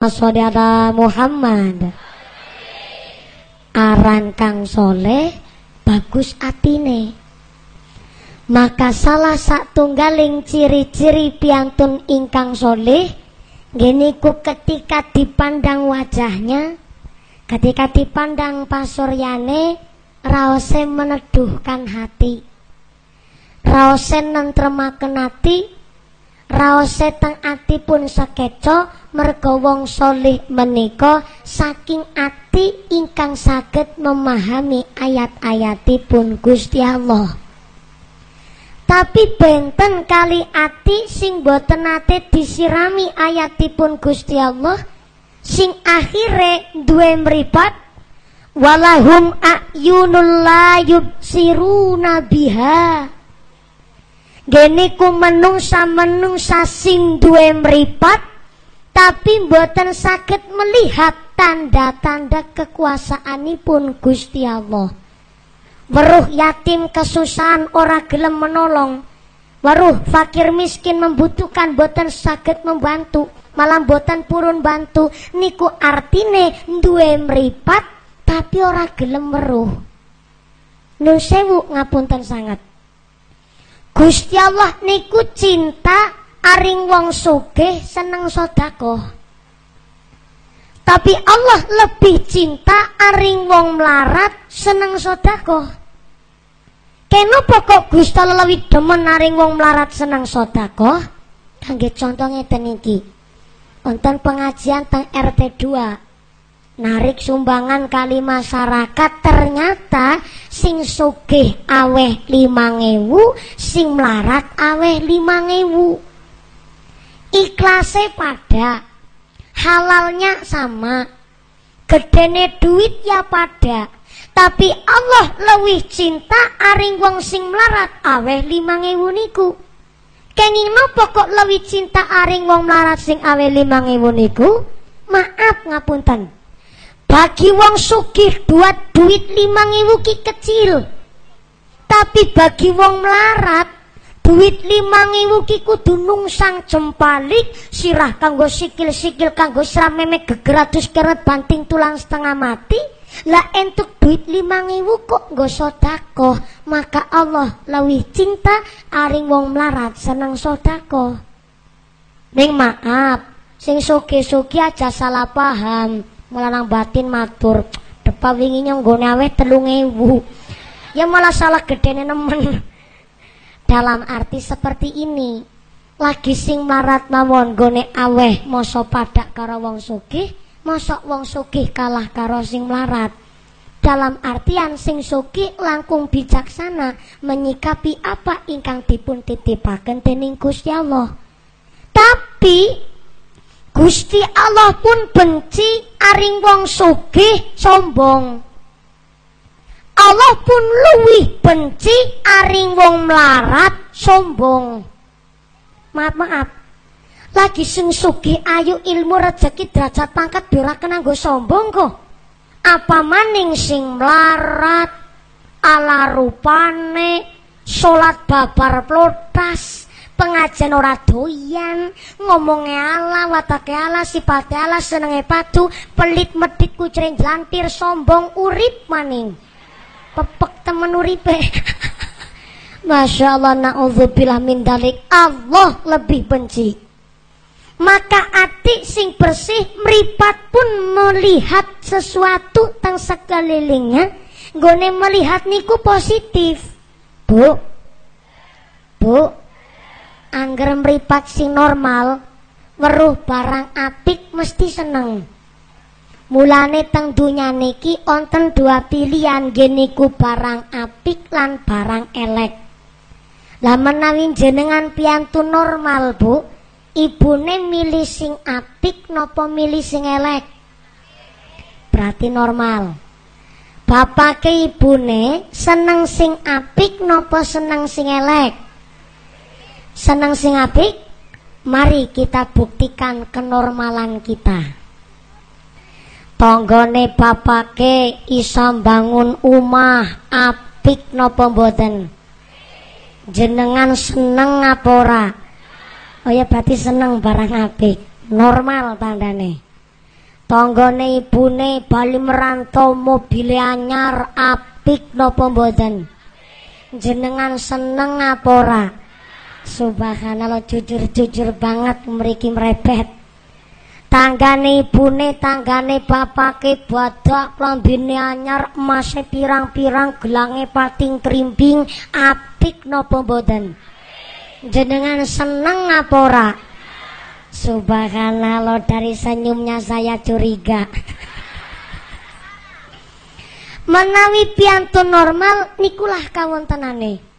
Saudara Muhammad. Aran kang soleh Bagus atine. Maka salah satunggaling ciri-ciri piantun ingkang soleh Geniku ketika dipandang wajahnya Ketika dipandang pasuryane Raose meneduhkan hati. Raose nentremaken hati Raose teng pun sakeco merga wong solih menika saking ati ingkang saged memahami ayat-ayatipun Gusti Allah. Tapi benten kali ati sing boten nate disirami ayatipun Gusti Allah sing akhire duwe mripat walahum ayunul la yubsiruna biha Gene ku menungsa menungsa sing duwe mripat tapi mboten sakit melihat tanda-tanda kekuasaanipun Gusti Allah. Weruh yatim kesusahan ora gelem menolong. Weruh fakir miskin membutuhkan boten sakit membantu, malah boten purun bantu. Niku artine duwe meripat tapi ora gelem weruh. Nun sewu ngapunten sangat. Gusti Allah niku cinta aring wong sugih seneng sodako tapi Allah lebih cinta aring wong melarat seneng sodako Keno pokok Gusti Allah lebih demen aring wong melarat seneng sodako kangge contohnya teniki wonten pengajian teng RT 2 narik sumbangan kali masyarakat ternyata sing sugih aweh ngewu sing melarat aweh ngewu. Ikhlasnya pada halalnya sama gedene duit ya pada. Tapi Allah lebih cinta aring wong sing melarat aweh lima ngewu niku. Kenging nopo kok lebih cinta aring wong melarat sing aweh lima ngewu niku? Maaf ngapunten bagi wong sugih buat duit lima ngewu ki kecil. Tapi bagi wong melarat duit lima ngewu ki kudu nungsang jempalik sirah kanggo sikil-sikil kanggo srameme gegeratus keret banting tulang setengah mati. Lah entuk duit lima ngewu kok nggo maka Allah lawi cinta aring wong melarat seneng sodako Ning maaf sing soge-soge aja salah paham melanang batin matur. Depa wingi nggone aweh telung ewu. Ya malah salah gedene nemen. Dalam arti seperti ini. Lagi sing marat mawon gone aweh moso padak karo wong sugih mosok wong sugih kalah karo sing melarat. Dalam artian sing sugih langkung bijaksana menyikapi apa ingkang dipun titipaken dening Gusti Allah. Tapi Gusti Allah pun benci aring wong sugih sombong Allah pun luwih benci aring wong melarat sombong. Maaf maaf. Lagi sing sugih ayu ilmu rezeki derajat pangkat ora kena nggo sombong kok. Apa maning sing melarat ala rupane salat babar plotas pengajian ora doyan. Ngomongnya ala watake ala sipate ala senenge padu pelit medit kucring jelantir sombong urip maning. Pepek temen uripe Masya Allah na'udzubillah min dalik. Allah lebih benci. Maka ati sing bersih meripat pun melihat sesuatu tang sekelilingnya gone melihat niku positif. Bu. Bu angger meripat sing normal weruh barang apik mesti seneng Mulane teng dunya niki onten dua pilihan geniku barang apik lan barang elek. Lah menawi jenengan piantu normal, Bu, ibune milih sing apik nopo milih sing elek? Berarti normal. Bapake ibune seneng sing apik nopo seneng sing elek? Seneng sing apik? Mari kita buktikan kenormalan kita tanggane bapake isa bangun omah apik napa mboten jenengan seneng apa oh ya berarti seneng barang apik normal tandane Tanggane ibune bali merantau mobil anyar apik napa mboten? Jenengan seneng apa? Subhanallah jujur-jujur banget mriki mrebet. Tanggane ibune, tanggane bapake badak, klambine anyar, emase pirang-pirang, gelange pating krimping, apik napa mboten? Jenengan seneng apa ora? Subhanallah dari senyumnya saya curiga. Menawi piantun normal nikulah kawontenane.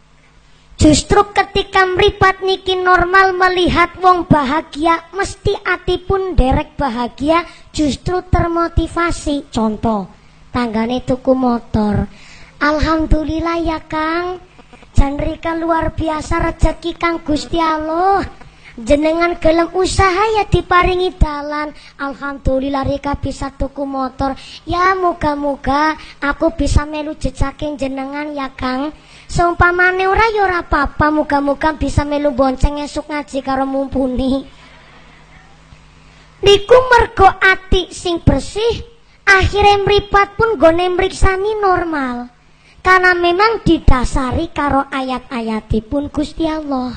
Justru ketika meripat niki normal melihat wong bahagia, mesti pun derek bahagia, justru termotivasi. Contoh, tanggane tuku motor. Alhamdulillah ya Kang, Janrika luar biasa rezeki Kang Gusti Allah. Jenengan gelem usaha ya diparingi dalan. Alhamdulillah Rika bisa tuku motor. Ya muga-muga aku bisa melu jejakin jenengan ya Kang. Seumpamane ora ya ora apa-apa, muga-muga bisa melu bonceng esuk ngaji karo mumpuni. Niku mergo ati sing bersih, akhirnya mripat pun gone mriksani normal. Karena memang didasari karo ayat-ayatipun Gusti Allah.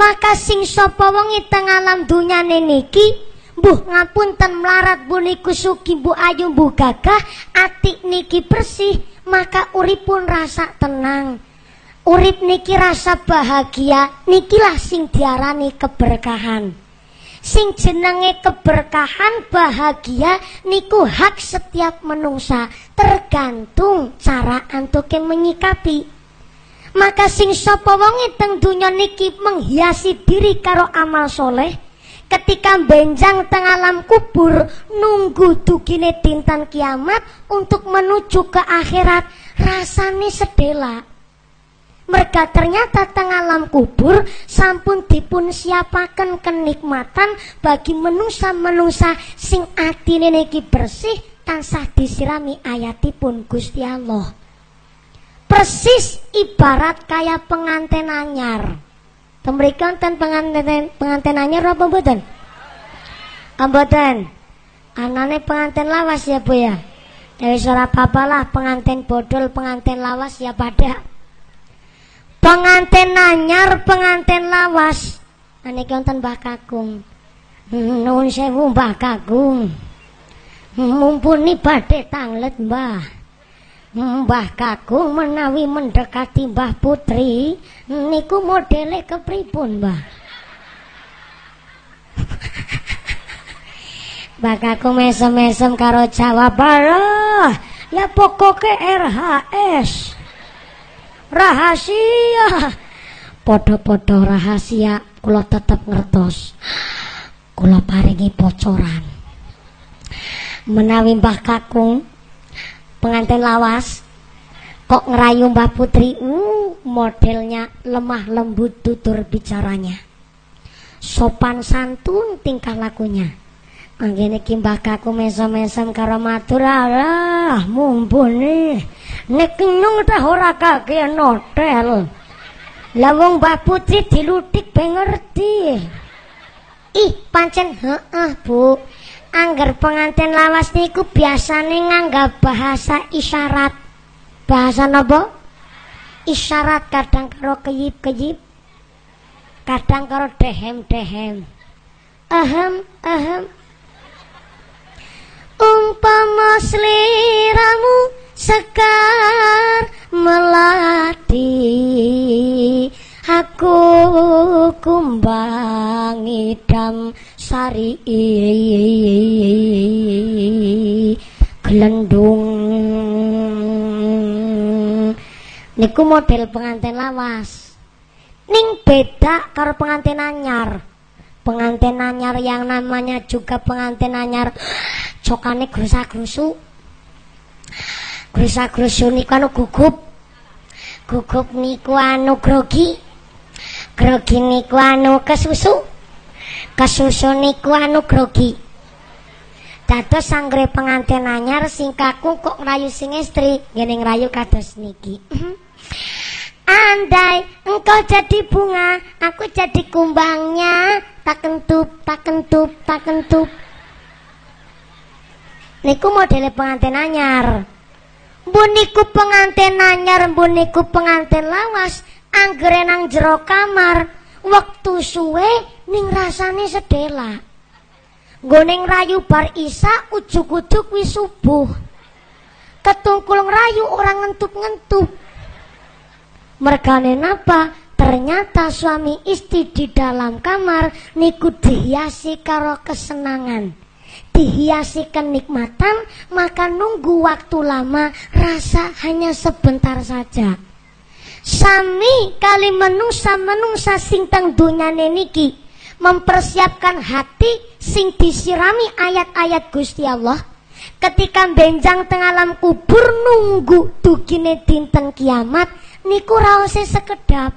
Maka sing sapa wong teng alam dunyane niki Mbuh ngapunten melarat bu niku suki bu ayu bu gagah atik niki bersih maka urip pun rasa tenang. Urip niki rasa bahagia, nikilah sing diarani keberkahan. Sing jenenge keberkahan bahagia niku hak setiap menungsa, tergantung cara antuke menyikapi. Maka sing sapa wonge teng donya niki menghiasi diri karo amal soleh, ketika benjang tengah alam kubur nunggu dugine tintan kiamat untuk menuju ke akhirat rasane sedela. Mereka ternyata tengah alam kubur sampun dipun siapakan kenikmatan bagi menusa-menusa sing atine niki bersih tansah disirami ayatipun Gusti Allah. Persis ibarat kayak pengantin anyar Temrikan ten pengantin pengantin anyar apa mboten? Mboten. Anane pengantin lawas ya Bu ya. Dari suara apa lah pengantin bodol, pengantin lawas ya pada. Pengantin anyar, pengantin lawas. Ane wonten Mbah Kakung. Nuwun sewu Mbah Kakung. Mumpuni badhe tanglet Mbah. Mbah Kakung menawi mendekati Mbah Putri niku modele kepripun, Mbah? Mbah Kakung mesem-mesem karo jawab lah. Ya pokoknya RHS. Rahasia. Podo-podo rahasia kula tetep ngertos. Kula paringi bocoran. Menawi Mbah Kakung pengantin lawas. Kok ngerayu Mbah Putri? Uh, modelnya lemah lembut tutur bicaranya. Sopan santun tingkah lakunya. Anggene ki Mbah Kaku mesem-mesem karo matur alah mumpuni nek nyung dah ora kakean hotel lah wong Mbah Putri dilutik ben ngerti. Ih pancen heeh Bu Angger pengantin lawas niku biasane nganggap bahasa isyarat. Bahasa napa? Isyarat kadang karo keyip-keyip. Kadang karo dehem-dehem. Ahem, ahem. Umpama sliramu sekar melati aku kumbang idam sari gelendung. Niku model pengantin lawas. Ning beda karo pengantin anyar. Pengantin anyar yang namanya juga pengantin anyar. Cokane grusa-grusu. Grusa-grusu niku anu gugup. Gugup niku anu grogi. Grogi niku anu kesusu kesusu niku anu dados sangre pengantin anyar sing kaku kok ngerayu sing istri ngene ngerayu kados niki Andai engkau jadi bunga, aku jadi kumbangnya. Tak kentup, tak kentup, tak kentup. Niku modele pengantin anyar. Mbun niku pengantin anyar, mbun niku pengantin lawas, anggere nang jero kamar, wektu suwe ning rasane sedela. Nggoning rayu bar isa ujug-ujug wis subuh. Ketungkul rayu orang ngentup-ngentup. Mergane napa? Ternyata suami istri di dalam kamar niku dihiasi karo kesenangan dihiasi kenikmatan, maka nunggu waktu lama, rasa hanya sebentar saja. Sami kali menungsa menungsa sing teng dunyane niki mempersiapkan hati sing disirami ayat-ayat Gusti Allah ketika benjang teng alam kubur nunggu dugine dinten kiamat niku raose sekedap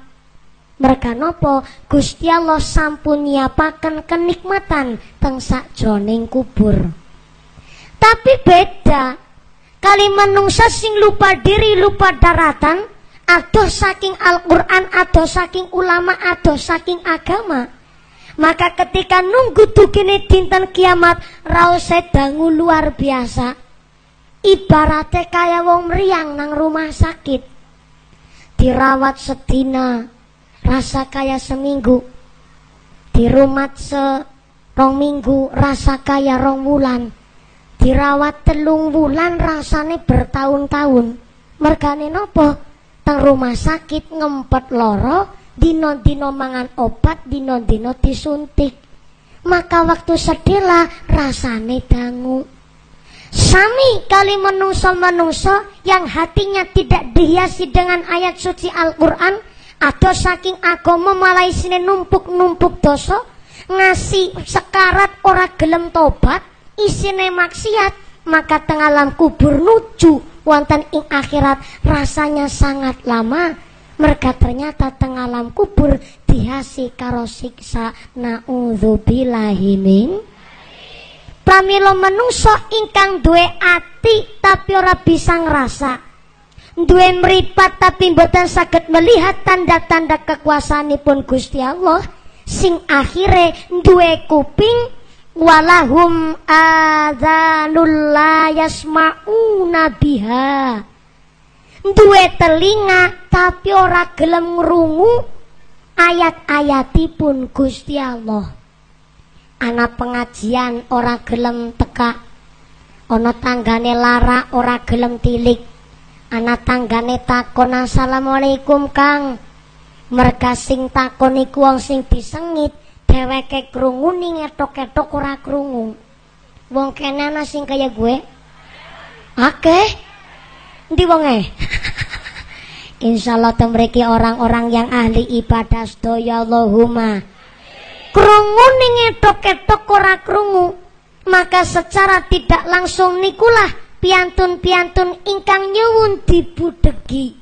mereka nopo Gusti Allah sampun nyiapaken kenikmatan teng sakjroning kubur. Tapi beda kali menungsa sing lupa diri lupa daratan atau saking Al-Qur'an atau saking ulama atau saking agama. Maka ketika nunggu dugine dinten kiamat rause dangu luar biasa. Ibaratnya kaya wong meriang nang rumah sakit. Dirawat sedina, rasa kaya seminggu di rumah se rong minggu rasa kaya rong wulan dirawat telung wulan rasane bertahun-tahun mergane nopo teng rumah sakit ngempet loro dino-dino mangan obat dino-dino disuntik maka waktu sedela rasane dangu Sami kali menungso-menungso yang hatinya tidak dihiasi dengan ayat suci Al-Quran ada saking agama malah isine numpuk-numpuk dosa, ngasih sekarat ora gelem tobat, isine maksiat, maka tengah alam kubur nuju wonten ing akhirat rasanya sangat lama. Mereka ternyata tengah alam kubur dihasi karo siksa naudzubillahi min. Pramila menungso ingkang duwe ati tapi ora bisa ngerasa duwe mripat tapi mboten saged melihat tanda-tanda kekuasaanipun Gusti Allah sing akhire duwe kuping walahum adzanul la yasmauna biha duwe telinga tapi ora gelem ngrungu. Ayat-ayatipun Gusti Allah. Anak pengajian ora gelem teka ana tanggane lara ora gelem tilik. Anak tanggane takon assalamualaikum kang. Merga sing takon iku wong sing disengit dheweke krungu ning etok-etok ora krungu. Wong kene ana sing kaya gue? Akeh ndi wonge Insyaallah temriki orang-orang yang ahli ibadah sedaya Allahumma. Krungu ning etok-etok ora krungu. Maka secara tidak langsung nikulah piantun-piantun ingkang nyuwun dibudegi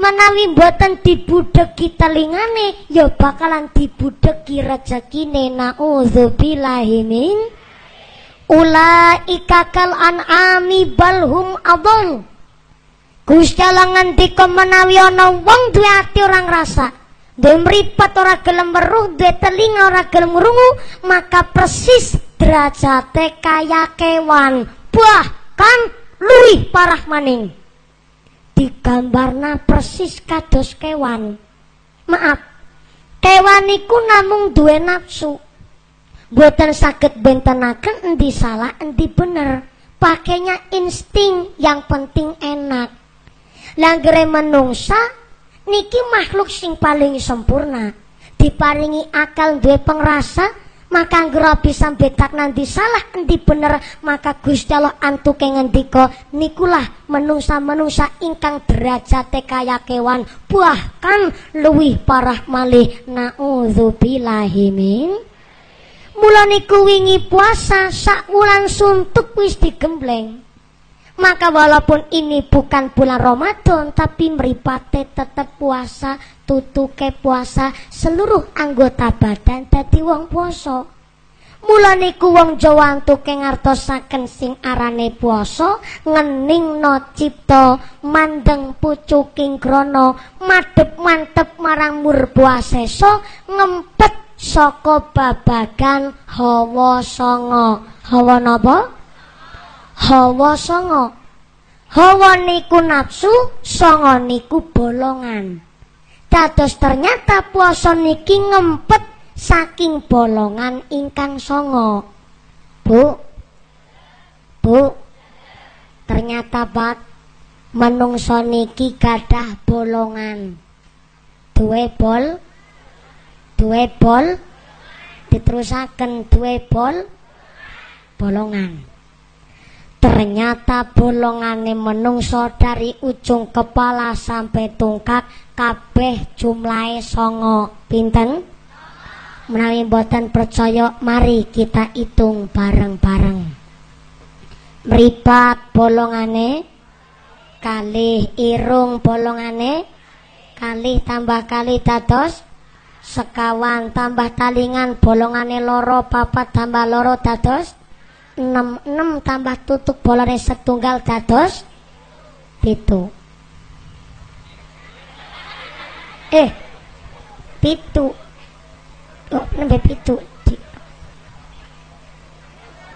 menawi mboten dibudegi telingane ya bakalan dibudegi rezekine naudzubillahi min. Ulaika kal an'ami balhum adol Gusti Allah ngendika menawi ana wong duwe ati orang rasa duwe mripat ora gelem weruh duwe telinga ora gelem ngrungu maka persis derajate kaya kewan buah kan? Luwih parah maning. Digambarna persis kados kewan. Maaf kewan iku namung duwe nafsu. Boten saged bentenaken endi salah endi bener. Pakainya insting yang penting enak langgere menungsa niki makhluk sing paling sempurna. Diparingi akal duwe pengrasa maka anggere bisa bedak nanti salah nanti bener maka Gusti Allah antuke ngendika nikulah menungsa-menungsa ingkang derajate kaya kewan bahkan luwih parah malih. Naudzubillahi min. Mula niku wingi puasa sak wulan suntuk wis digembleng maka walaupun ini bukan bulan Ramadan tapi meripate tetap puasa, tutuke puasa seluruh anggota badan dadi wong poso. Mula niku wong Jawa antuke ngartosaken sing arane poso, ngening no cipta, mandeng pucuking krono, madhep mantep marang murbuasesa, ngempet saka babagan hawa songo. Hawa napa? Hawa songo hawa niku nafsu songo niku bolongan. Dados ternyata puasa niki ngempet saking bolongan ingkang songo bu. Bu. Ternyata bak menungso niki gadah bolongan. Duwe bol. Duwe bol. Diterusaken duwe bol. Bolongan ternyata bolongane menungso dari ujung kepala sampai tungkak kabeh jumlahe songo. Pinten? Menawi boten percaya mari kita hitung bareng-bareng. Meripat bolongane kalih irung bolongane kalih tambah kalih dados sekawan tambah talingan bolongane loro papat tambah loro dados enam enam tambah tutup bolone setunggal dados pitu eh pitu oh nembe pitu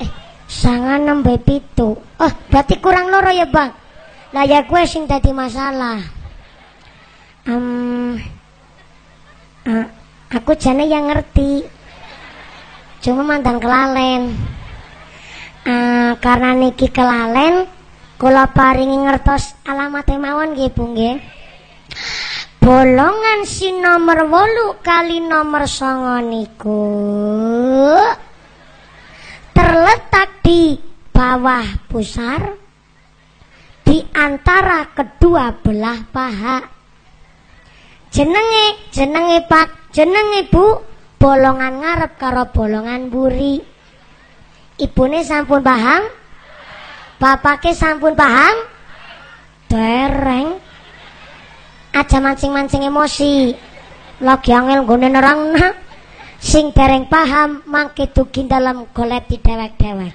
eh sangat nembe pitu oh berarti kurang loro ya bang lah ya gue sing tadi masalah. Um, aku jane yang ngerti. Cuma mantan kelalen. Uh, karena niki kelalen, kula paringi ngertos alamat mawon nggih Bu nggih. Bolongan si nomor wolu kali nomor songo niku terletak di bawah pusar di antara kedua belah paha. Jenenge, jenenge Pak, jenenge Bu, bolongan ngarep karo bolongan buri. Ibune sampun paham? Bapake sampun paham? Dereng. Aja mancing-mancing emosi. Lagi angel nggone nerangna. Sing dereng paham mangke dugi dalam golet dewek-dewek.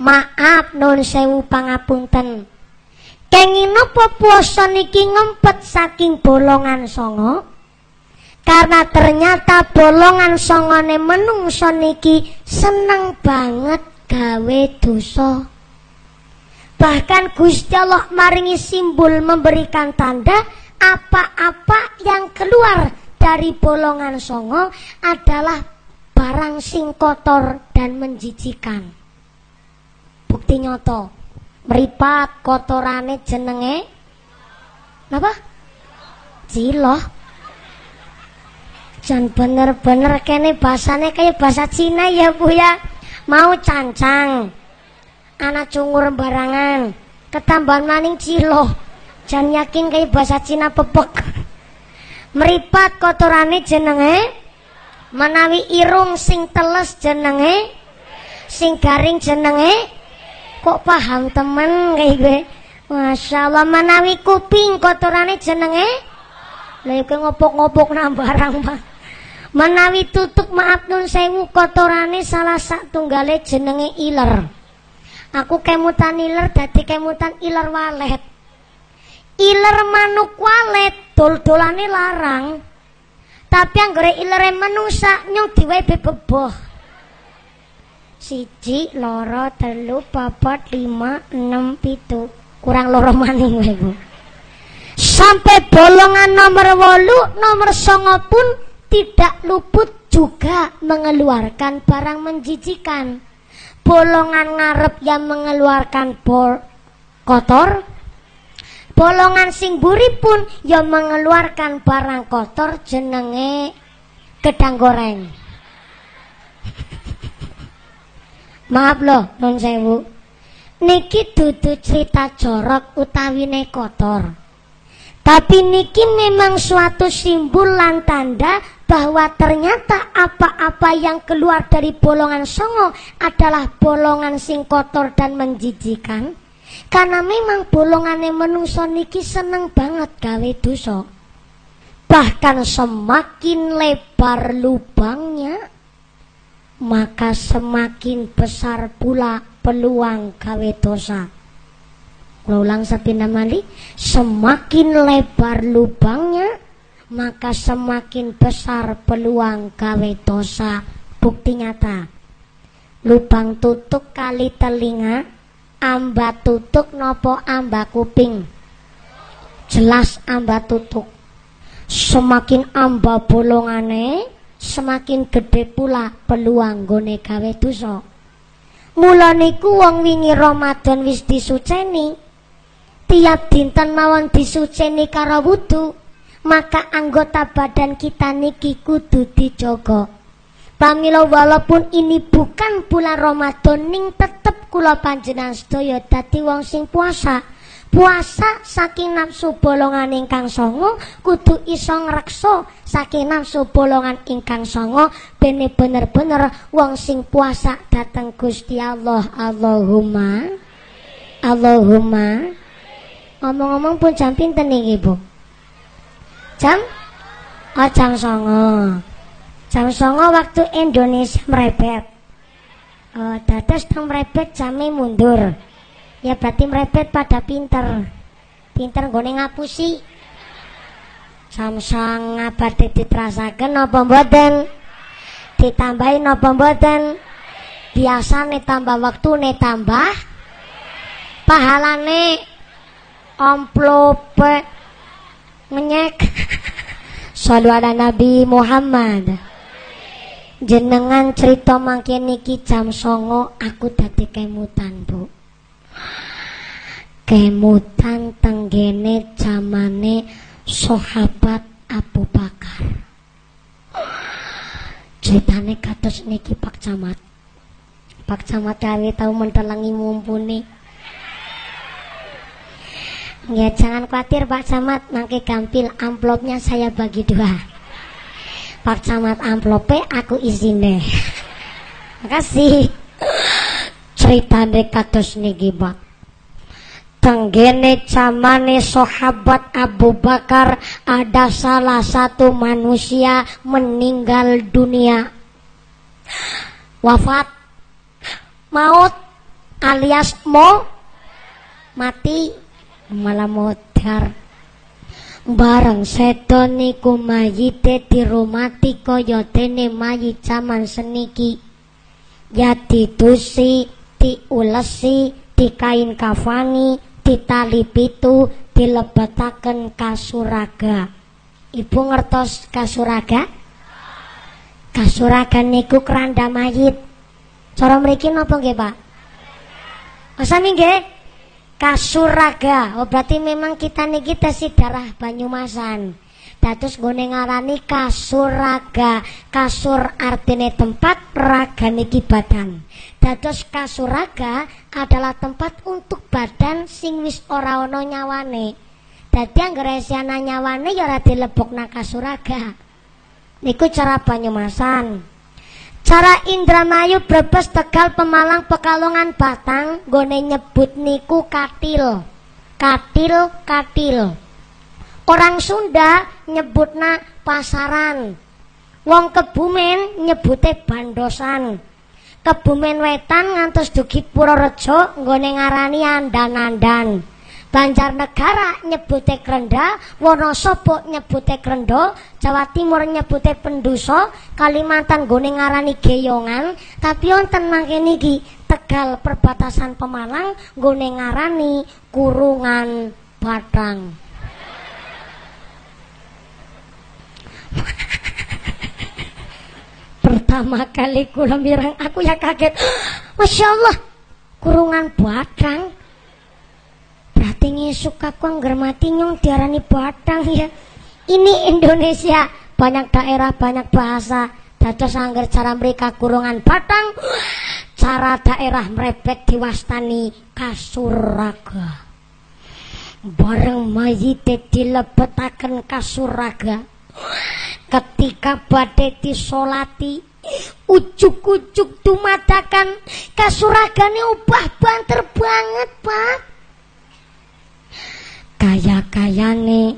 Maaf nun sewu pangapunten. Kenging napa puasa niki ngempet saking bolongan songo? Karena ternyata bolongan songone menungso niki seneng banget gawe dosa. Bahkan Gusti Allah maringi simbol memberikan tanda apa-apa yang keluar dari bolongan songo adalah barang sing kotor dan menjijikan. Bukti nyoto meripat kotorane jenenge? Apa ciloh Jan bener-bener kene bahasane kayak bahasa Cina ya bu ya. Mau cancang. Anak cungur barangan. Ketambahan maning ciloh Jan yakin kayak bahasa Cina pepek meripat kotorane jenenge. Menawi irung sing teles jenenge. Sing garing jenenge. Kok paham temen kayak gue? Masya Allah manawi kuping kotorane jenenge. Lha ngopok-ngopok nang barang Pak. Menawi tutup maaf nun sewu kotorane salah sak tunggale jenenge iler. Aku kemutan iler dadi kemutan iler walet. Iler manuk walet dol-dolane larang. Tapi anggere ilere manusa nyung diwehi bebeboh siji loro telu papat lima enam pitu kurang loro maning sampai bolongan nomor wolu nomor songo pun tidak luput juga mengeluarkan barang menjijikan bolongan ngarep yang mengeluarkan bol kotor bolongan sing buri pun yang mengeluarkan barang kotor jenenge gedang goreng Maaf loh, non sewu. Niki dudu cerita jorok utawine kotor. Tapi niki memang suatu simbol lan tanda bahwa ternyata apa-apa yang keluar dari bolongan songo adalah bolongan sing kotor dan menjijikan. Karena memang bolongannya menungso niki seneng banget gawe dosa. Bahkan semakin lebar lubangnya, maka semakin besar pula peluang gawe dosa. Ulang sepindah mali, semakin lebar lubangnya, maka semakin besar peluang gawe dosa. Bukti nyata. lubang tutuk kali telinga amba tutuk nopo amba kuping. Jelas amba tutuk. Semakin amba bolongane semakin gede pula peluang gone gawe dosa. Mula niku wong wingi Ramadan wis disuceni. Tiap dinten mawon disuceni karo wudu maka anggota badan kita niki kudu dijogo Pamilo walaupun ini bukan bulan Ramadan ning tetep kula panjenengan sedaya dadi wong sing puasa. Puasa saking nafsu bolongan ingkang songo kudu iso ngrekso saking nafsu bolongan ingkang songo bene bener-bener wong sing puasa dateng Gusti Allah. Allahumma Allahumma Ngomong-ngomong pun jam pinten nih ibu? Jam? Oh jam songo. Jam songo waktu Indonesia merepet. Oh, dados teng jamnya mundur. Ya berarti merepet pada pinter. Pinter gue ngapusi. Samsang abadi diterasaken napa mboten? Ditambahin napa mboten? nih tambah waktu nih tambah pahalane omplope ngenyek. Sallu ala Nabi Muhammad. Jenengan cerita mangke niki jam songo aku dadi kemutan bu. Kemutan tenggene zamane sahabat Abu Bakar. Ceritane kados niki Pak Camat. Pak Camat kali tahu mentelangi mumpuni Ya jangan khawatir Pak Camat Mangke gampil amplopnya saya bagi dua Pak Camat amplope aku izine. Makasih. Ceritane kados niki, Pak. Tenggene camane sahabat Abu Bakar ada salah satu manusia meninggal dunia. Wafat maut alias mo mati malah modar bareng seto niku mayite dirumati kaya dene mayit jaman seniki. Ya ditusi diulesi dikain kafani ditali pitu dilebetaken kasuraga. Ibu ngertos kasuraga? Kasuraga niku keranda mayit. Cara mriki napa nggih Pak? Masa nggih Kasuraga. Oh berarti memang kita nih kita si darah Banyumasan. Dados gue ngarani kasuraga. Kasur artinya tempat, raga niki badan. Dados kasuraga adalah tempat untuk badan sing wis ora ono nyawane. Dadi anggere ana nyawane ya ora dilebokna kasuraga. Niku cara Banyumasan. Cara Indramayu Brebes Tegal Pemalang Pekalongan Batang gone nyebut niku katil. Katil katil. Orang Sunda nyebutna pasaran. Wong Kebumen nyebute bandosan. Kebumen Wetan ngantos dugi Purworejo nggone ngarani andan-andan. Banjarnegara nyebute krenda, Wonosobo nyebute krendo, Jawa Timur nyebute penduso, Kalimantan gone ngarani geyongan, tapi wonten mangke niki Tegal perbatasan Pemalang gone ngarani kurungan batang. Pertama kali kula mirang aku ya kaget. Masya Allah, kurungan batang Berarti ngisuk aku anggar mati nyong diarani batang ya. Ini Indonesia, banyak daerah, banyak bahasa. Dados anggar cara mereka kurungan batang, cara daerah merepet diwastani kasuraga. Bareng mayite dilebetaken kasuraga. Ketika badai disolati, ujuk-ujuk dumadakan kasuragane ubah banter banget, Pak kaya-kayane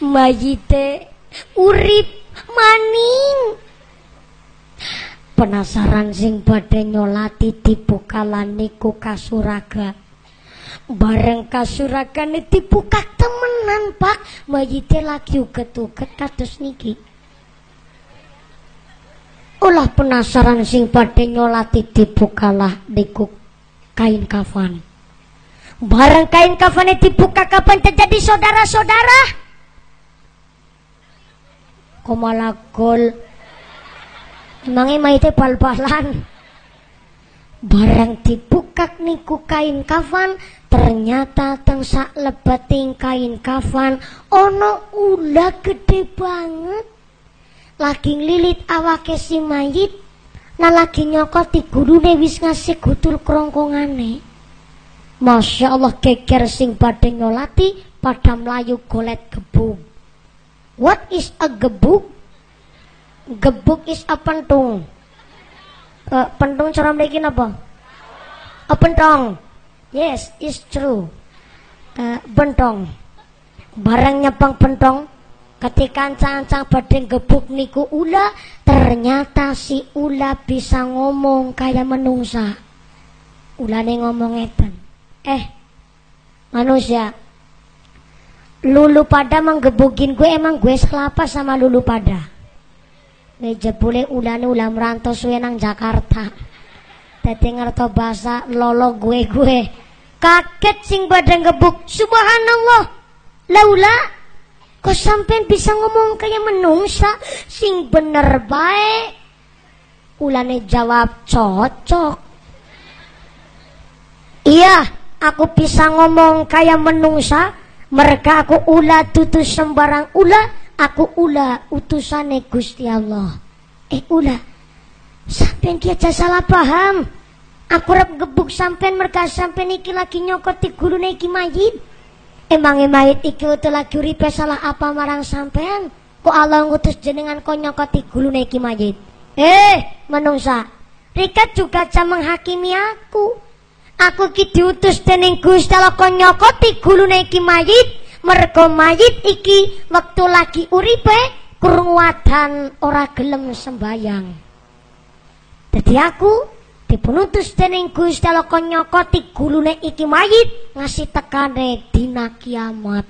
mayite urip maning. Penasaran sing badhe nyolati dibukalan niku kasuraga. Bareng kasuragane dibuka temenan pak? Mayite lagi uget-uget kados niki. Ulah penasaran sing pada nyolati dibukalah diku kain kafan. Barang kain kafan dibuka kapan terjadi saudara-saudara? Komalagol. Emangnya maite bal-balan. Barang dibukak niku kain kafan ternyata tengsak lebeting kain kafan ono ulah gede banget lagi lilit awake si mayit nah lagi nyokot di gurune wis ngasih gutul kerongkongane Masya Allah geger sing pada nyolati pada melayu golet gebuk What is a gebuk? Gebuk is a pentung uh, Pentung cara bikin apa? A pentong Yes, it's true uh, Bentong Barangnya pang pentong Ketika ancang-ancang badeng gebuk niku ula, ternyata si ula bisa ngomong kayak menungsa. nih ngomong ngeten. Eh, manusia, lulu pada menggebukin gue emang gue selapa sama lulu pada. Meja boleh nih ulah merantau suwe nang Jakarta. Tadi ngerto bahasa lolo gue gue. Kaget sing badeng gebuk. Subhanallah. Laula Kok sampean bisa ngomong kayak menungsa sing bener baik? Ulane jawab cocok. Iya, aku bisa ngomong kayak menungsa. Mereka aku ula tutus sembarang ula, aku ula utusane Gusti Allah. Eh ula, sampean kia salah paham. Aku rap gebuk sampean mereka sampean iki lagi nyokot di guru iki mayit. Emang mayit iki utul lagi uripe salah apa marang sampean? Kok Allah ngutus jenengan kok nyokoti gulune iki mayit? Eh, menungsa. Rika juga jam menghakimi aku. Aku ki diutus dening Gusti Allah kok nyokoti gulune iki mayit. Mergo mayit iki waktu lagi uripe kurung wadan ora gelem sembayang. Jadi aku dipenutus dening Gusti Allah kon nyokoti gulune iki mayit ngasih tekane dina kiamat.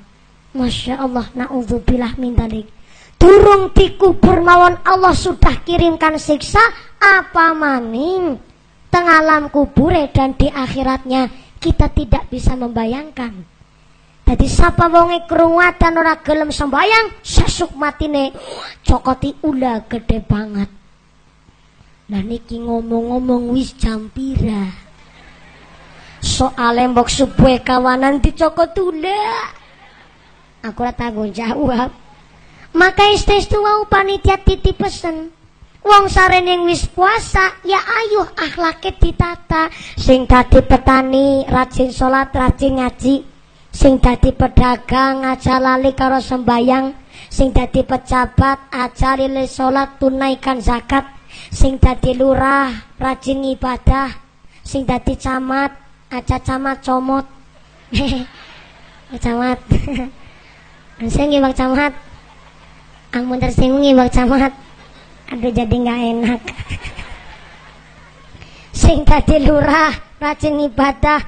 Masya Allah naudzubillah min dalik. Durung dikubur mawon Allah sudah kirimkan siksa apa maning tengah alam kubure dan di akhiratnya kita tidak bisa membayangkan. Jadi siapa wonge keruatan ora gelem sembayang sesuk matine cokoti ula gede banget. Nah niki ngomong-ngomong wis jam pira? Soal mbok subuh kawanan dicokot tula. Aku ora tanggung jawab. Maka istestu wau panitia titip pesen. Wong sarene wis puasa, ya ayo akhlake ditata. Sing dadi petani, rajin salat, rajin ngaji. Sing dadi pedagang, aja lali karo sembayang. Sing dadi pejabat, aja lili salat, tunaikan zakat sing dadi lurah rajin ibadah sing dadi camat aja camat comot camat saya ngibak camat amun tersinggung ngibak camat aduh jadi nggak enak. Sing dadi lurah rajin ibadah.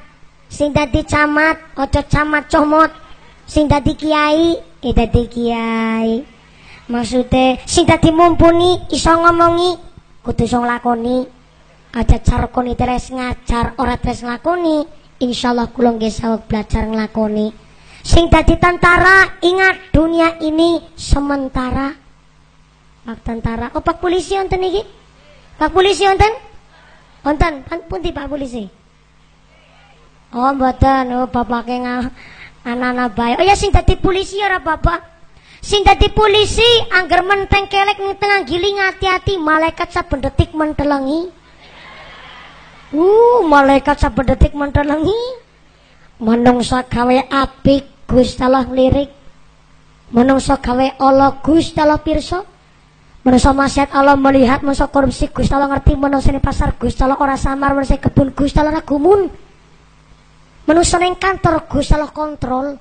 Sing dadi camat ojo camat comot. Sing dadi kiai eh dadi kiai. Maksudnya sing dadi mumpuni iso ngomongi kudu iso nglakoni. Aja carkoni terus ngajar ora terus nglakoni. Insyaallah kula nggih belajar nglakoni. Sing dadi tentara ingat dunia ini sementara Pak tentara. Oh Pak polisi wonten iki Pak polisi wonten? Wonten. Pundi Pak polisi? Oh mboten. Oh bapake anak-anak bae. Oh ya sing dadi polisi ora bapak? Sing dadi polisi angger menteng kelek ning tengah giling hati-hati. Malaikat saben detik mentelengi. Uh, malaikat saben detik mentelengi. Menungsa gawe apik Gusti Allah lirik. Menungsa gawe Allah Gusti Allah pirsa. Menungsa maksiat Allah melihat menungsa korupsi Gusti Allah ngerti menungsa ni pasar Gusti Allah ora samar menungsa kebun Gusti Allah gumun. Menungsa ning kantor Gusti Allah kontrol.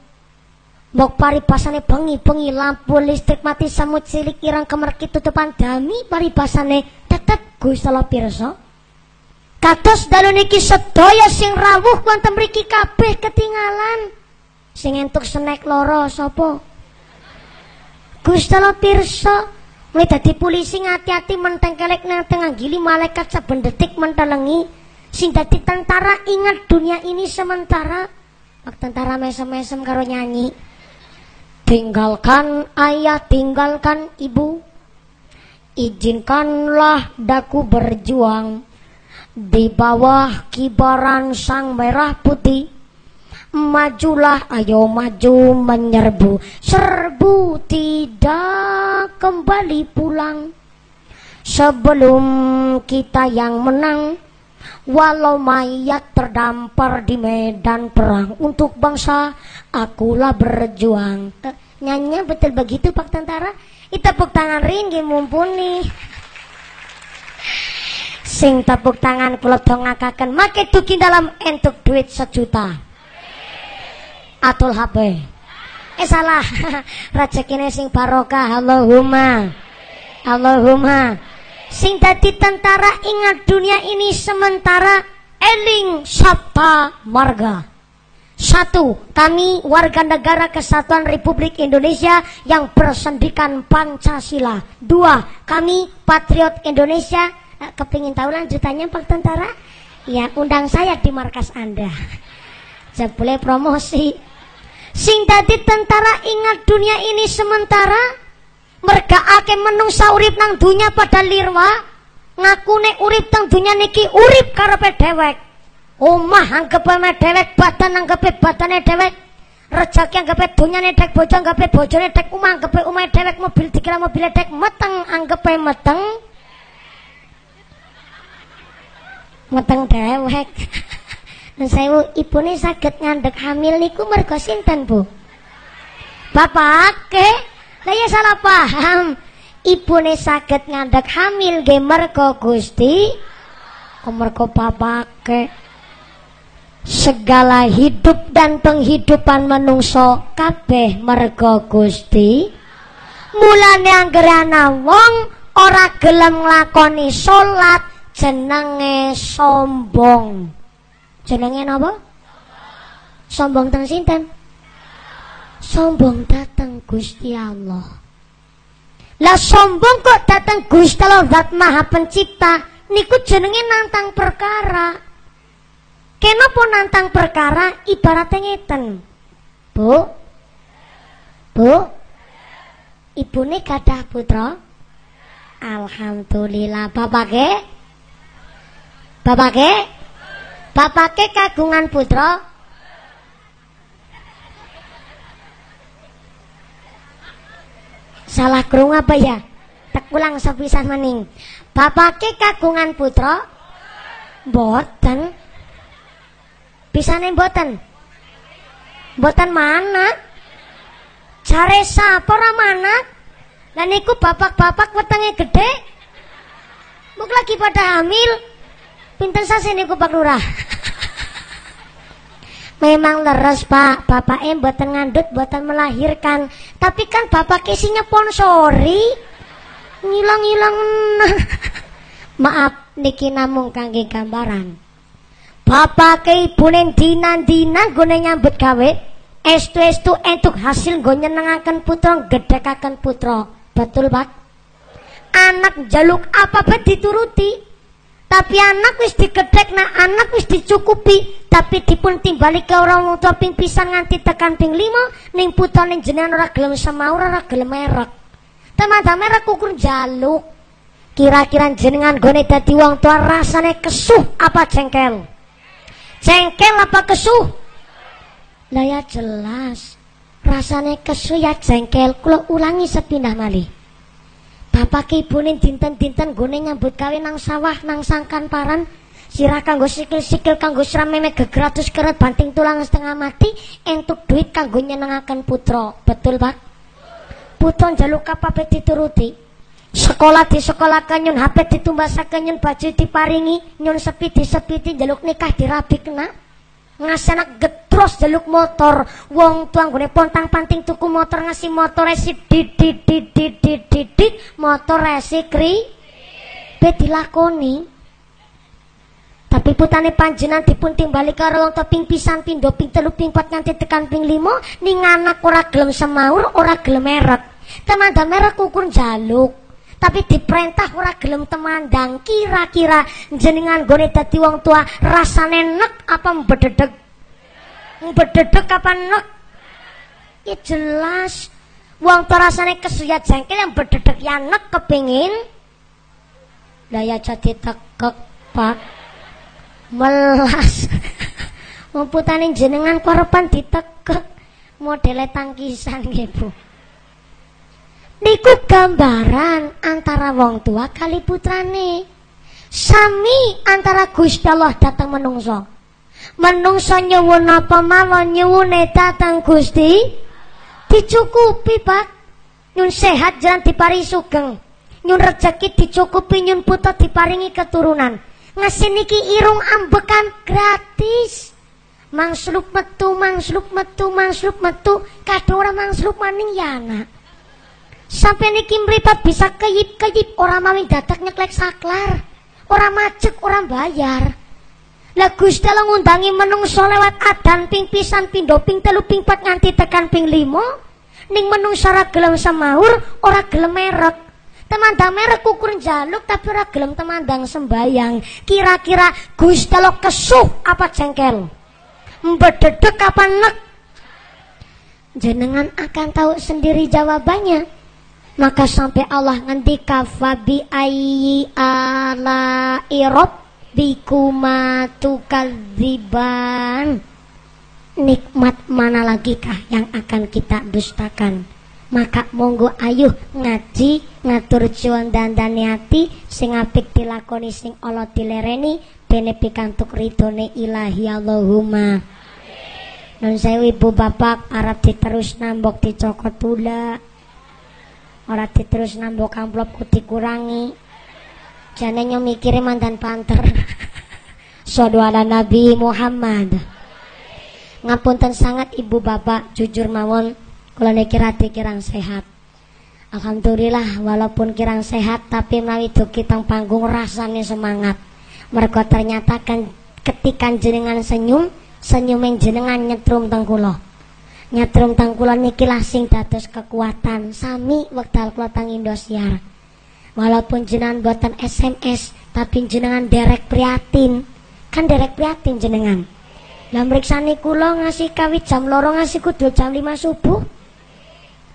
Mbok paribasane bengi-bengi lampu listrik mati samut cilik irang kemerki tutupan dami paribasane tetep Gusti Allah pirsa. Kados dalu niki sedaya sing rawuh wonten mriki kabeh ketinggalan. Sing entuk snack loro sapa? Gusti Allah pirsa. Mulai dadi polisi ngati-hati menteng kelek nang gili malaikat saben detik mentelengi. Sing dadi tentara ingat dunia ini sementara. Pak tentara mesem-mesem karo nyanyi. Tinggalkan ayah, tinggalkan ibu. Izinkanlah daku berjuang di bawah kibaran sang merah putih Majulah ayo maju menyerbu. Serbu tidak kembali pulang. Sebelum kita yang menang Walau mayat terdampar di medan perang. Untuk bangsa akulah berjuang. Eh, Nyanyinya betul begitu Pak Tentara? Itu tepuk tangan ringgi mumpuni. Sing tepuk tangan kula dongakaken make duki dalam entuk duit sejuta atul HP eh salah rezekine sing barokah Allahumma Allahumma sing dadi tentara ingat dunia ini sementara eling sabta marga satu, kami warga negara kesatuan Republik Indonesia yang bersendikan Pancasila. Dua, kami patriot Indonesia. Eh, kepingin tahu lanjutannya Pak Tentara? Ya, undang saya di markas Anda. Boleh promosi sing dadi tentara ingat dunia ini sementara merga ake menungsa urip nang dunia pada lirwa ngaku nek urip tang dunia niki urip karepe dewek omah anggepe dewek badan anggepe badane dewek rezeki anggepe dunyane dek bojo anggepe bojone dek omah anggepe omah dewek mobil dikira mobil dek meteng anggepe meteng. Meteng dewek Sewu ibune saged ngandhek hamil niku mergo sinten, Bu? Bapake? Lah ya salah paham. Ibune saged ngandhek hamil nggih mergo Gusti. Mergo bapake? Segala hidup dan penghidupan menungso kabeh mergo Gusti. Mulane anggere ana wong ora gelem nglakoni salat jenenge sombong. Jenenge napa? Sombong teng sinten? Sombong dateng Gusti Allah. Lah sombong kok dateng Gusti Allah Zat Maha Pencipta niku jenenge nantang perkara. Kenapa nantang perkara ibaratnya ngeten. Bu. Bu. Ibune gadah putra. Alhamdulillah bapak ke? Bapak ke? Bapake kagungan putra? Salah krungu apa ya? Tak ulang sepisan maning. Bapake kagungan putra? Boten Bisane boten Boten mana Cari sapa ora mana Lah niku bapak-bapak wetenge gede Muk lagi pada hamil Pinten sasi niku Pak Lurah? Memang leres Pak, bapak em buatan ngandut, buatan melahirkan. Tapi kan bapak isinya ponsori, ngilang-ngilang. Maaf, niki namung kangge gambaran. Bapak ke ibunen dinan-dinan gune nyambut gawe. Estu-estu entuk hasil gue nyenengaken putra, gedekaken putra. Betul Pak? Anak jaluk apa bet dituruti. Tapi anak wis digedhek nah anak wis dicukupi, tapi dipun timbali ke orang tua ping pisan nganti tekan ping lima ning ning jenengan ora gelem semaur ora gelem merek. Temada merek ukur jaluk. Kira-kira jenengan gone dadi wong tua rasane kesuh apa jengkel? Jengkel apa kesuh? Lah ya jelas. Rasane kesuh ya jengkel. Kula ulangi sepindah malih. Bapak ibune dinten-dinten gone nyambut gawe nang sawah nang sangkan paran sirah kanggo sikil-sikil kanggo srameme gegratus keret banting tulang setengah mati entuk duit kanggo nyenengaken putra. Betul Pak? Putra njaluk apa dituruti? Sekolah di sekolah nyun HP ditumbasaken nyun baju diparingi nyun sepi disepiti njaluk nikah dirabi kena ngasih anak getros jaluk motor. Wong tuang gue pontang panting tuku motor ngasih motor resi dit dit dit dit dit dit dit. Motor resi kri be dilakoni. Tapi putane panjenan dipun timbali karo wong ping pisan ping ping telu ping pat nganti tekan ping limo ning anak ora gelem semaur ora gelem merek. Teman merek ukur jaluk tapi diperintah ora gelem temandang. Kira-kira jenengan gone dadi wong tua rasane nek apa mbededeg mbededeg apa nek? Ya jelas. Wong tua rasane kesuya jengkel yang berdedek ya nek kepingin daya jadi tekek pak. Melas. Mumputane jenengan korban ditekek modele tangkisan gitu niku gambaran antara wong tua kali putrane. Sami antara Gusti Allah datang menungso. Menungso nyuwun apa mawon? Nyuwune datang Gusti. Dicukupi pak. Nyun sehat jangan dipari sugeng. Nyun rezeki dicukupi nyun putra diparingi keturunan. Ngasih niki irung ambekan gratis. Mangsluk metu mangsluk metu mangsluk metu. Kado orang mangsluk maning ya anak Sampai niki mripat bisa keyip-keyip orang mawin dadak nyeklek saklar. Orang macet, orang bayar. Lah Gusti Allah ngundangi menungso lewat adan ping pisan pindo ping telu ping pat nganti tekan ping limo. Ning menungso ora gelem semaur, ora gelem merek. Temandang merek ukur jaluk tapi ora gelem temandang sembayang. Kira-kira Gusti Allah kesuh apa jengkel? Mbededek apa nek? Jenengan akan tahu sendiri jawabannya. Maka sampai Allah ngendika fabi ayyi ala irob bikuma tukadziban. Nikmat mana lagi kah yang akan kita dustakan? Maka monggo ayuh ngaji ngatur cuan dan daniati sing apik dilakoni sing Allah dilereni bene pikantuk ridone ilahi Allahumma. Nun sewu ibu bapak Arab diterus nambok dicokot tula ora diterus nambok amplop dikurangi. Jane nyo mikire mantan panter. Sodo ala Nabi Muhammad. Ngapunten sangat ibu bapak Jujur mawon Kalau kira kirang sehat. Alhamdulillah walaupun kirang sehat Tapi melalui kitang panggung rasanya semangat. Mereka ternyata kan ketika jenengan senyum Senyum jenengan nyetrum tengkuloh tang kula niki sing dados kekuatan. Sami wekdal kula tang Indosiar. Walaupun jenengan buatan SMS tapi jenengan derek priatin. Kan derek priatin jenengan. Lah mriksani kula ngasih kawit jam loro ngasih kudu jam 5 subuh.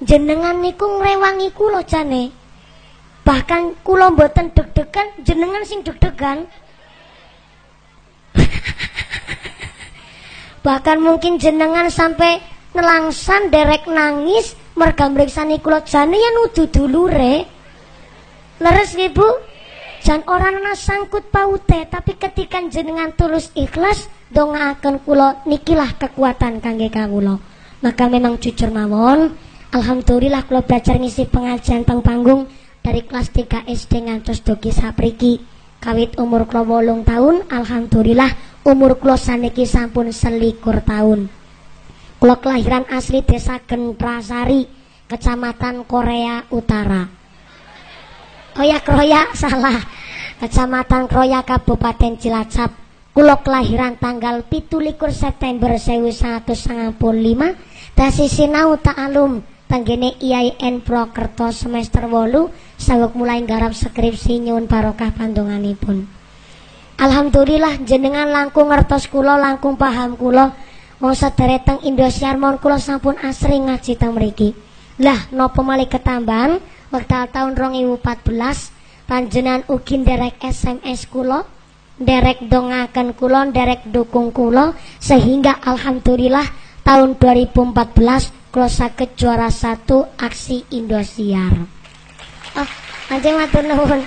Jenengan niku ngrewangi kula jane. Bahkan kula mboten deg-degan jenengan sing deg-degan. Bahkan mungkin jenengan sampai nelangsan derek nangis merga mriksani kula jane ya nudu dulure. Leres ibu? Jan orang ana sangkut paute tapi ketika jenengan tulus ikhlas akan kula nikilah kekuatan kangge kawula. Maka memang jujur mawon alhamdulillah kula belajar ngisi pengajian pang panggung dari kelas 3 SD ngantos dogi sapriki kawit umur kula wolung tahun alhamdulillah umur kula saniki sampun selikur tahun Kula kelahiran asli desa Genprasari, Kecamatan Korea Utara. Oh ya Kroya salah. Kecamatan Kroya Kabupaten Cilacap. Kula kelahiran tanggal 17 September 1995 dasi sinau ta'alum tanggene IAIN Prokerto semester wolu sanggup mulai garap skripsi nyun barokah pandonganipun. Alhamdulillah jenengan langkung ngertos kula langkung paham kula Wong sadere teng Indosiar mon kula sampun asring ngaji teng mriki. Lah napa malih ketambahan wekdal tahun 2014 panjenengan ugi derek SMS kula, derek dongaken kula, derek dukung kula sehingga alhamdulillah tahun 2014 kula saged juara satu aksi Indosiar. Oh, anjing matur nuwun.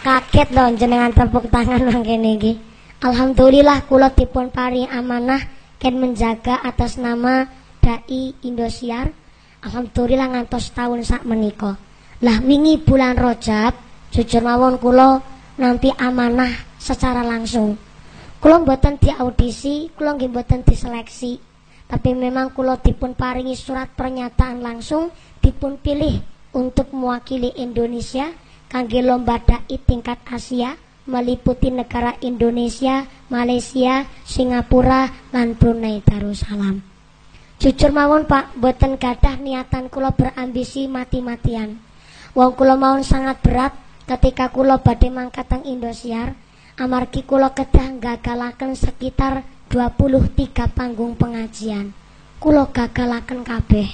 Kaget lho jenengan tepuk tangan mangkene iki. Alhamdulillah kula dipun paring amanah ken menjaga atas nama Dai Indosiar Alhamdulillah ngantos tahun sak meniko lah wingi bulan Rojab jujur mawon kulo nampi amanah secara langsung. Kulo mboten di audisi kulo nggih mboten diseleksi. Tapi memang kulo dipun paringi surat pernyataan langsung dipun pilih untuk mewakili Indonesia kangge lomba dai tingkat Asia meliputi negara Indonesia, Malaysia, Singapura, dan Brunei Darussalam. Jujur mawon Pak, boten gadah niatan kula berambisi mati-matian. Wong kula mawon sangat berat ketika kula badhe mangkat Indosiar amargi kula kedah gagalaken sekitar 23 panggung pengajian. Kula gagalaken kabeh.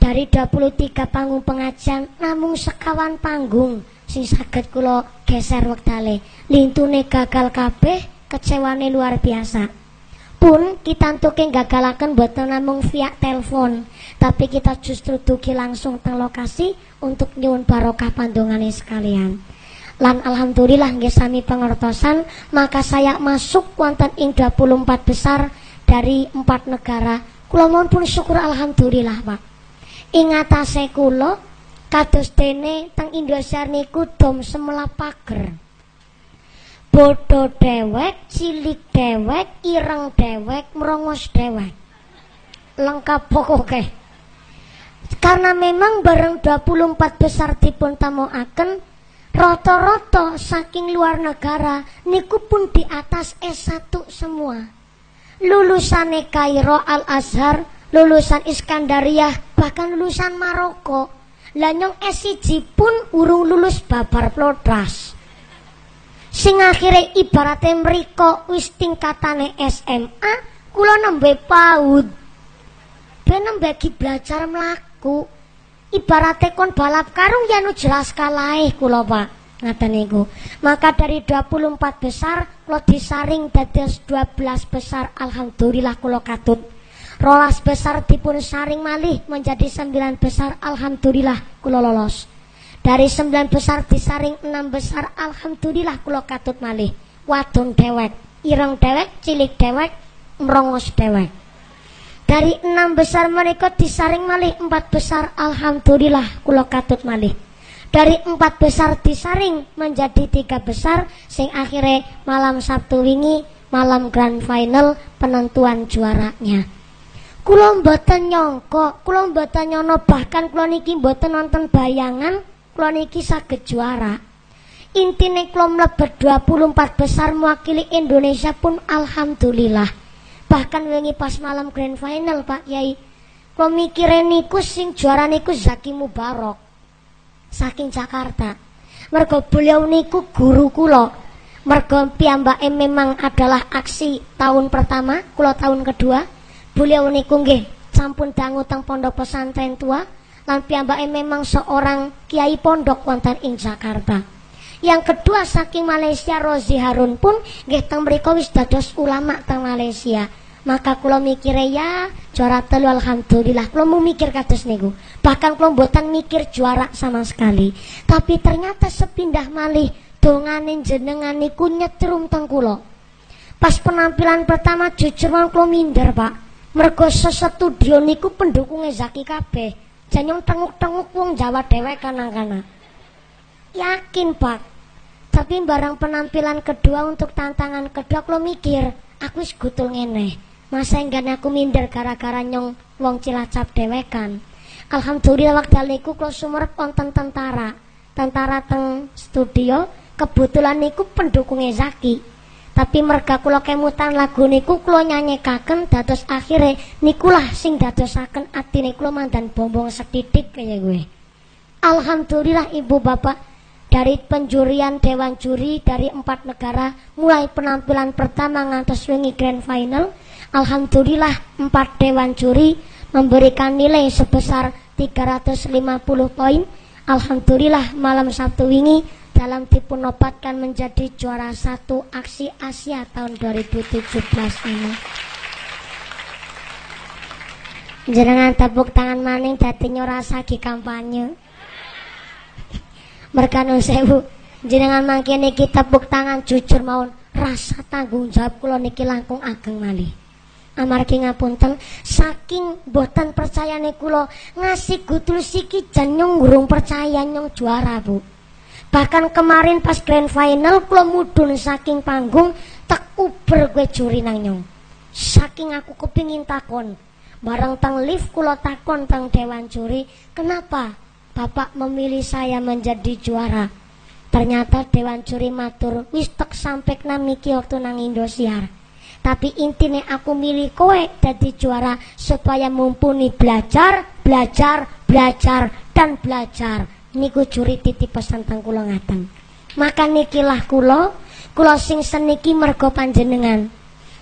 Dari 23 panggung pengajian namung sekawan panggung sing saged kula geser wektale. Lintune gagal kabeh, kecewane luar biasa. Pun kita tuking gagalaken boten namung via telepon. Tapi kita justru tuki langsung ke lokasi untuk nyuwun barokah pandongane sekalian. Lan alhamdulillah nggih sami pengertosan maka saya masuk wonten ing 24 besar dari empat negara. Kula mohon pun syukur alhamdulillah Pak. Ing atase kula kados dene teng Indonesia niku dom semelap pager bodoh dewek, cilik dewek, ireng dewek, merongos dewek. Lengkap pokoknya. Karena memang bareng 24 besar dipun tamuaken roto-roto saking luar negara niku pun di atas S1 semua. Lulusan Kairo Al Azhar, lulusan Iskandaria, bahkan lulusan Maroko. Lanyong S1 pun urung lulus babar plodras. Sing akhire ibarate mriko wis tingkatane SMA kula nembe PAUD. Ben nembe belajar mlaku. Ibarate kon balap karung ya nu jelas kalahe kula Pak. Ngaten niku. Maka dari 24 besar kula disaring dados 12 besar. Alhamdulillah kula katut rolas besar dipun saring malih menjadi 9 besar alhamdulillah kula lolos. Dari sembilan besar disaring enam besar Alhamdulillah kulo katut malih. Wadon dewek Ireng dewek, cilik dewek Merongos dewek. Dari enam besar mereka disaring malih Empat besar Alhamdulillah kulo katut malih. Dari empat besar disaring menjadi tiga besar sing akhirnya malam Sabtu wingi malam grand final penentuan juaranya kulo mboten nyongko kulo mboten nyono bahkan kulo niki mboten nonton bayangan kula niki saged juara. Intine kula mlebet 24 besar mewakili Indonesia pun alhamdulillah. Bahkan wingi pas malam grand final Pak Yai, kula mikire niku sing juara niku Zaki Mubarok. Saking Jakarta. Mergo beliau niku guru kula. Mergo piyambake memang adalah aksi tahun pertama, kula tahun kedua. Beliau niku nggih sampun dangu teng pondok pesantren tua lan piyambake memang seorang kiai pondok wonten ing Jakarta. Yang kedua saking Malaysia Rozi Harun pun nggih teng mriku wis dados ulama teng Malaysia. Maka kula mikir ya juara telu alhamdulillah. Kula mau mikir kados niku. Bahkan kula mboten mikir juara sama sekali. Tapi ternyata sepindah malih dongane jenengan niku nyetrum teng kula. Pas penampilan pertama jujur mau kula minder, Pak. Mergo sestudio niku pendukungnya Zaki kabeh. Janyong tenguk-tenguk wong Jawa dewek kana-kana. Yakin, Pak. Tapi barang penampilan kedua untuk tantangan kedua lo mikir, aku wis gutul ngene. Masa enggak aku minder gara-gara nyong wong Cilacap dewekan. Alhamdulillah waktu niku sumerep wonten tentara. Tentara teng studio, kebetulan niku pendukungnya Zaki. Tapi merga kula kemutan lagu niku kula nyanyekaken dados akhire nikulah sing dadosaken atine kula mandan bombong setitik kaya gue. Alhamdulillah ibu bapak dari penjurian dewan juri dari empat negara mulai penampilan pertama ngantos wingi grand final Alhamdulillah empat dewan juri memberikan nilai sebesar 350 poin Alhamdulillah malam Sabtu wingi dalam dipunobatkan menjadi juara satu aksi Asia tahun 2017 ini. Jenengan tepuk tangan maning dadi rasa di kampanye. Merkanu sewu, jenengan mangke niki tepuk tangan jujur mawon rasa tanggung jawab kula niki langkung ageng malih. Amargi ngapunten saking boten percaya kula ngasih gutul siki jan nyung percaya nyong juara, Bu. Bahkan kemarin pas grand final kula mudun saking panggung tak uber gue juri nang nyong. Saking aku kepingin takon. Bareng tang lift kula takon tang dewan juri, kenapa Bapak memilih saya menjadi juara? Ternyata dewan juri matur, wis tak sampai namiki waktu nang Indosiar. Tapi intinya aku milih kowe jadi juara supaya mumpuni belajar, belajar, belajar, dan belajar niku curi titip pesan teng kula ngaten. Maka nikilah kula, kula sing seniki mergo panjenengan.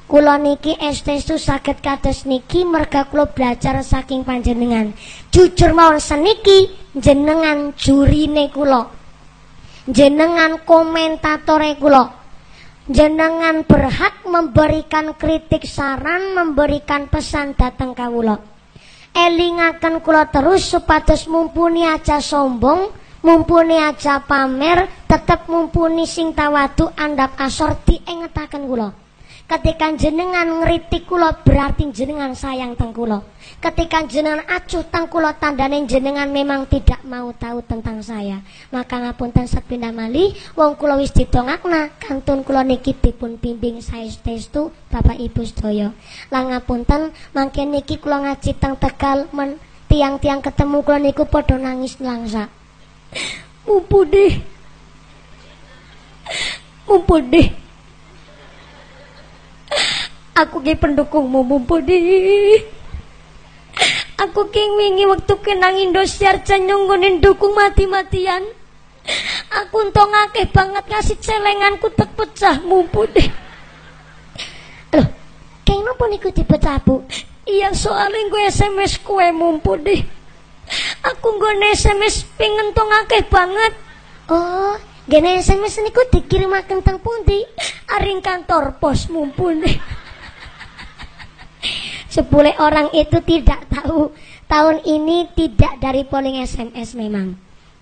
Kula niki estestu saged kados niki merga kula belajar saking panjenengan. Jujur mawon seniki jenengan jurine kula. Jenengan komentatore kula. Jenengan berhak memberikan kritik saran, memberikan pesan datang kawula elingaken kula terus supados mumpuni aja sombong mumpuni aja pamer tetep mumpuni sing tawadu andap asor diengetaken kula ketika jenengan ngritik kula berarti jenengan sayang teng kula. Ketika jenengan acuh teng kula tandane jenengan memang tidak mau tahu tentang saya. Maka ngapunten sepindah malih wong kula wis didongakna. Kantun kula niki dipun bimbing saestu Bapak Ibu sedaya. Lan ngapunten mangke niki kula ngaji teng Tegal men tiang-tiang ketemu kula niku padha nangis langsa mumpuni mumpuni Aku ki pendukungmu mumpuni. Aku ki wingi wektu kenang Indosiar nyunggunin dukung mati-matian. Aku entong akeh banget ngasih celenganku tek pecah mumpuni. Loh, kayak napa niku dipecah Bu? Iya soalnya gue SMS kue mumpuni. Aku gue SMS pengen tong akeh banget. Oh, gene SMS niku dikirimaken teng pundi? Aring kantor pos mumpuni. Sepuluh orang itu tidak tahu tahun ini tidak dari polling SMS memang.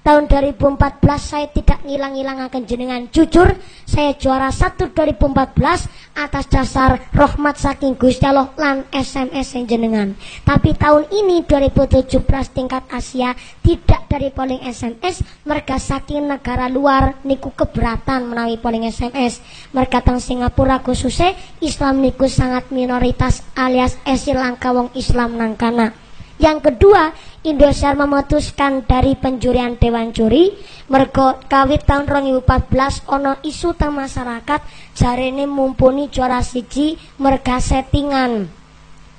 Tahun 2014 saya tidak ngilang-ngilang akan jenengan. Jujur saya juara 1 2014 Atas dasar rahmat saking Gusti Allah lan SMS yang jenengan. Tapi tahun ini 2017 tingkat Asia Tidak dari polling SMS Mereka saking negara luar Niku keberatan menawi polling SMS Mereka tang Singapura khususnya Islam niku sangat minoritas alias esil langka wong Islam nangkana. Yang kedua, Indosiar memutuskan dari penjurian Dewan Juri mergo kawit tahun 2014 ono isu teng masyarakat jarene mumpuni juara siji merga settingan.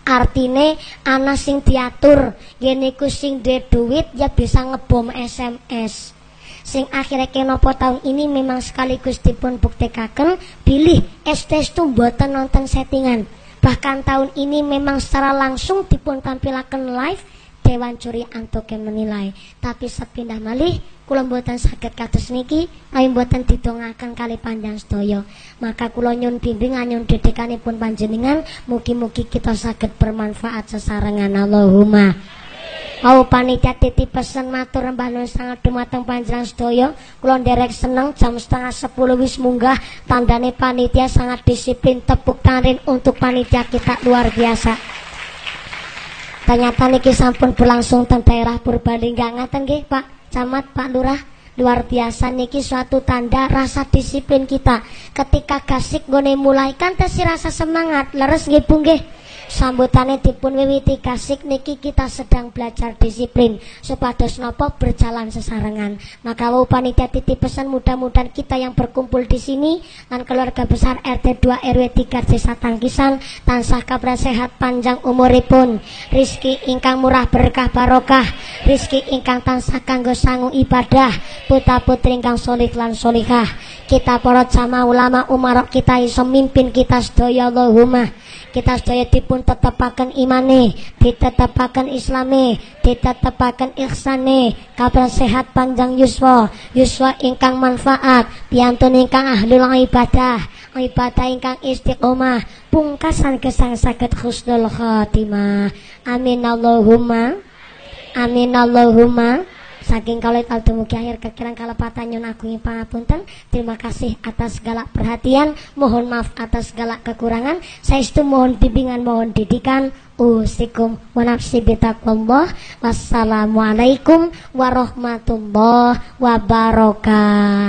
Artine ana sing diatur, yen iku sing duwe duit ya bisa ngebom SMS. Sing akhirnya kenopo tahun ini memang sekaligus dipun buktikaken pilih estes tuh mboten nonton settingan Bahkan tahun ini memang secara langsung dipun tampilaken live Dewan Juri Antoke menilai. Tapi sepindah malih kula mboten saged kados niki ayo mboten didongaken kali panjang sedaya. Maka kula nyun bimbing anyun dedekanipun panjenengan mugi-mugi kita saged bermanfaat sesarengan Allahumma. Mau panitia titip pesen matur mbah nuwun sangat dumateng panjenengan sedaya. Kula nderek seneng jam setengah sepuluh wis munggah. Tandane panitia sangat disiplin. Tepuk tangan untuk panitia kita luar biasa. Ternyata niki sampun berlangsung teng daerah Purbalingga ngaten nggih Pak Camat Pak Lurah. Luar biasa niki suatu tanda rasa disiplin kita. Ketika gasik gone mulai kan tesi rasa semangat. Leres nggih nggih. Sambutane dipun wiwiti kasik niki kita sedang belajar disiplin supados nopo berjalan sesarengan. Maka wau panitia titip pesan mudah-mudahan kita yang berkumpul di sini dan keluarga besar RT 2 RW 3 Desa Tangkisan tansah kabar sehat panjang umuripun, rizki ingkang murah berkah barokah, rizki ingkang tansah kanggo sangu ibadah, putra putri ingkang solih lan solihah. Kita porot sama ulama umarok kita iso mimpin kita sedaya Allahumma kita sedaya dipun tetepaken imane ditetepaken islame ditetepaken ihsane kabar sehat panjang yuswa yuswa ingkang manfaat piantun ingkang ahlul ibadah ibadah ingkang istiqomah pungkasan kesang sakit khusnul khatimah. Amin Allahumma amin Allahumma Saking kalau itu mugi akhir kekiran kalepatan nyun agungi pangapunten. Terima kasih atas segala perhatian. Mohon maaf atas segala kekurangan. Saya itu mohon bimbingan, mohon didikan. Usikum wa nafsi Wassalamualaikum warahmatullahi wabarakatuh.